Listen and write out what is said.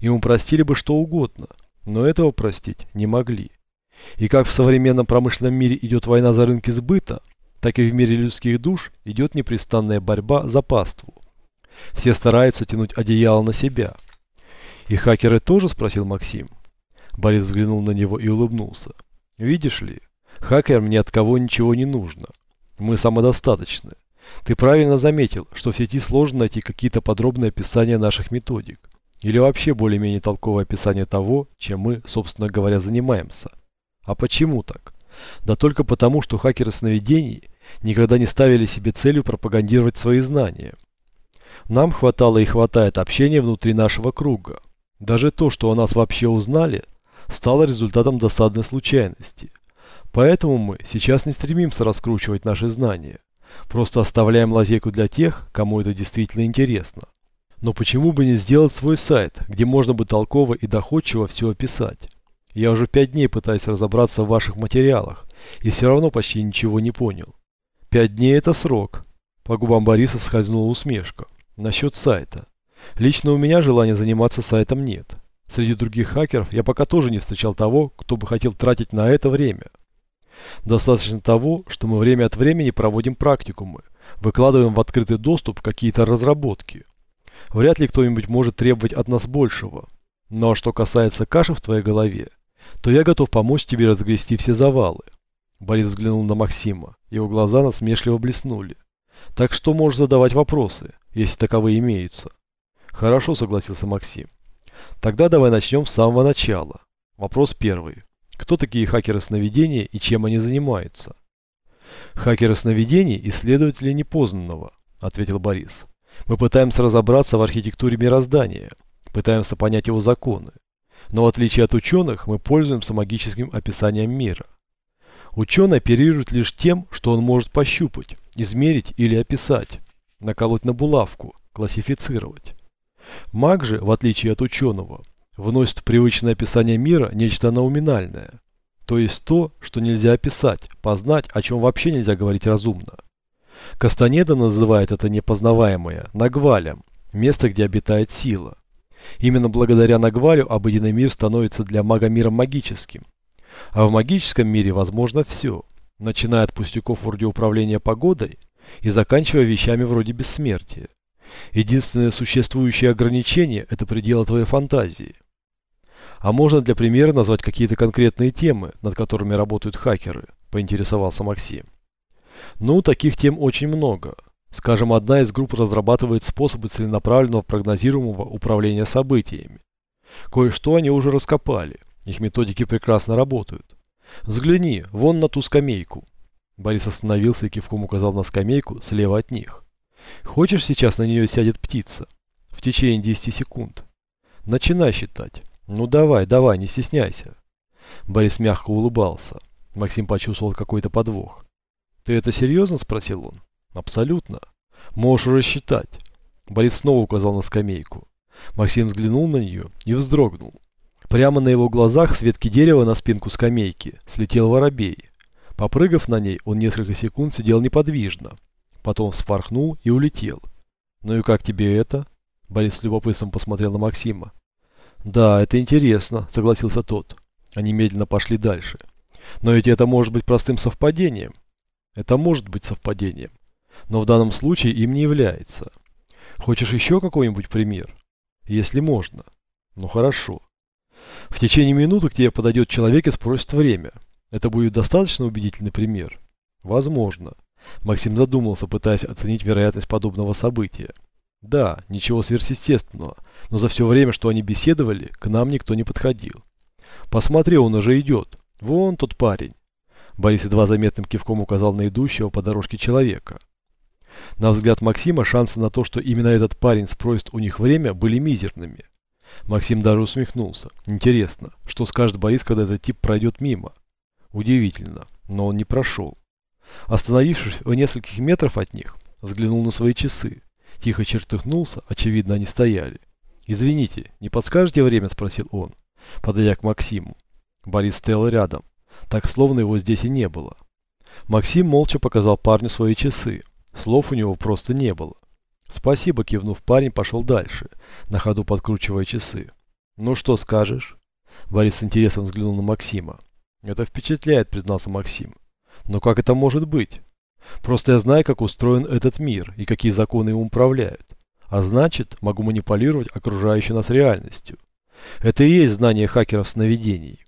Ему простили бы что угодно, но этого простить не могли. И как в современном промышленном мире идет война за рынки сбыта, так и в мире людских душ идет непрестанная борьба за паству. Все стараются тянуть одеяло на себя. «И хакеры тоже?» – спросил Максим. Борис взглянул на него и улыбнулся. «Видишь ли, хакерам ни от кого ничего не нужно. Мы самодостаточны. Ты правильно заметил, что в сети сложно найти какие-то подробные описания наших методик. Или вообще более-менее толковое описание того, чем мы, собственно говоря, занимаемся. А почему так? Да только потому, что хакеры сновидений никогда не ставили себе целью пропагандировать свои знания. Нам хватало и хватает общения внутри нашего круга. Даже то, что о нас вообще узнали, стало результатом досадной случайности. Поэтому мы сейчас не стремимся раскручивать наши знания. Просто оставляем лазейку для тех, кому это действительно интересно. Но почему бы не сделать свой сайт, где можно бы толково и доходчиво все описать? Я уже пять дней пытаюсь разобраться в ваших материалах, и все равно почти ничего не понял. Пять дней это срок. По губам Бориса скользнула усмешка. Насчет сайта. Лично у меня желания заниматься сайтом нет. Среди других хакеров я пока тоже не встречал того, кто бы хотел тратить на это время. Достаточно того, что мы время от времени проводим практикумы, выкладываем в открытый доступ какие-то разработки. Вряд ли кто-нибудь может требовать от нас большего. Но что касается каши в твоей голове, то я готов помочь тебе разгрести все завалы. Борис взглянул на Максима. Его глаза насмешливо блеснули. Так что можешь задавать вопросы, если таковые имеются. Хорошо, согласился Максим. Тогда давай начнем с самого начала. Вопрос первый. Кто такие хакеры сновидения и чем они занимаются? Хакеры сновидений – исследователи непознанного, ответил Борис. Мы пытаемся разобраться в архитектуре мироздания, пытаемся понять его законы. Но в отличие от ученых, мы пользуемся магическим описанием мира. Ученый оперирует лишь тем, что он может пощупать, измерить или описать, наколоть на булавку, классифицировать. Маг же, в отличие от ученого, вносит в привычное описание мира нечто науминальное, то есть то, что нельзя описать, познать, о чем вообще нельзя говорить разумно. Кастанеда называет это непознаваемое Нагвалем, место, где обитает сила. Именно благодаря Нагвалю обыденный мир становится для мага миром магическим. А в магическом мире возможно все, начиная от пустяков вроде управления погодой и заканчивая вещами вроде бессмертия. Единственное существующее ограничение – это пределы твоей фантазии. А можно для примера назвать какие-то конкретные темы, над которыми работают хакеры, поинтересовался Максим. Ну, таких тем очень много. Скажем, одна из групп разрабатывает способы целенаправленного прогнозируемого управления событиями. Кое-что они уже раскопали. Их методики прекрасно работают. Взгляни, вон на ту скамейку. Борис остановился и кивком указал на скамейку слева от них. Хочешь, сейчас на нее сядет птица? В течение 10 секунд. Начинай считать. Ну давай, давай, не стесняйся. Борис мягко улыбался. Максим почувствовал какой-то подвох. Ты это серьезно? Спросил он. Абсолютно. Можешь уже считать. Борис снова указал на скамейку. Максим взглянул на нее и вздрогнул. Прямо на его глазах с ветки дерева на спинку скамейки слетел воробей. Попрыгав на ней, он несколько секунд сидел неподвижно, Потом вспорхнул и улетел. «Ну и как тебе это?» Борис с любопытством посмотрел на Максима. «Да, это интересно», — согласился тот. Они медленно пошли дальше. «Но ведь это может быть простым совпадением». «Это может быть совпадением. Но в данном случае им не является. Хочешь еще какой-нибудь пример?» «Если можно». «Ну хорошо». В течение минуты к тебе подойдет человек и спросит время. Это будет достаточно убедительный пример? Возможно. Максим задумался, пытаясь оценить вероятность подобного события. Да, ничего сверхъестественного, но за все время, что они беседовали, к нам никто не подходил. Посмотри, он уже идет. Вон тот парень. Борис едва заметным кивком указал на идущего по дорожке человека. На взгляд Максима шансы на то, что именно этот парень спросит у них время, были мизерными. Максим даже усмехнулся. Интересно, что скажет Борис, когда этот тип пройдет мимо? Удивительно, но он не прошел. Остановившись в нескольких метров от них, взглянул на свои часы. Тихо чертыхнулся, очевидно, они стояли. «Извините, не подскажете время?» – спросил он, подойдя к Максиму. Борис стоял рядом, так словно его здесь и не было. Максим молча показал парню свои часы. Слов у него просто не было. «Спасибо», – кивнув парень, пошел дальше, на ходу подкручивая часы. Ну что скажешь? Борис с интересом взглянул на Максима. Это впечатляет, признался Максим. Но как это может быть? Просто я знаю, как устроен этот мир и какие законы им управляют. А значит, могу манипулировать окружающей нас реальностью. Это и есть знание хакеров сновидений.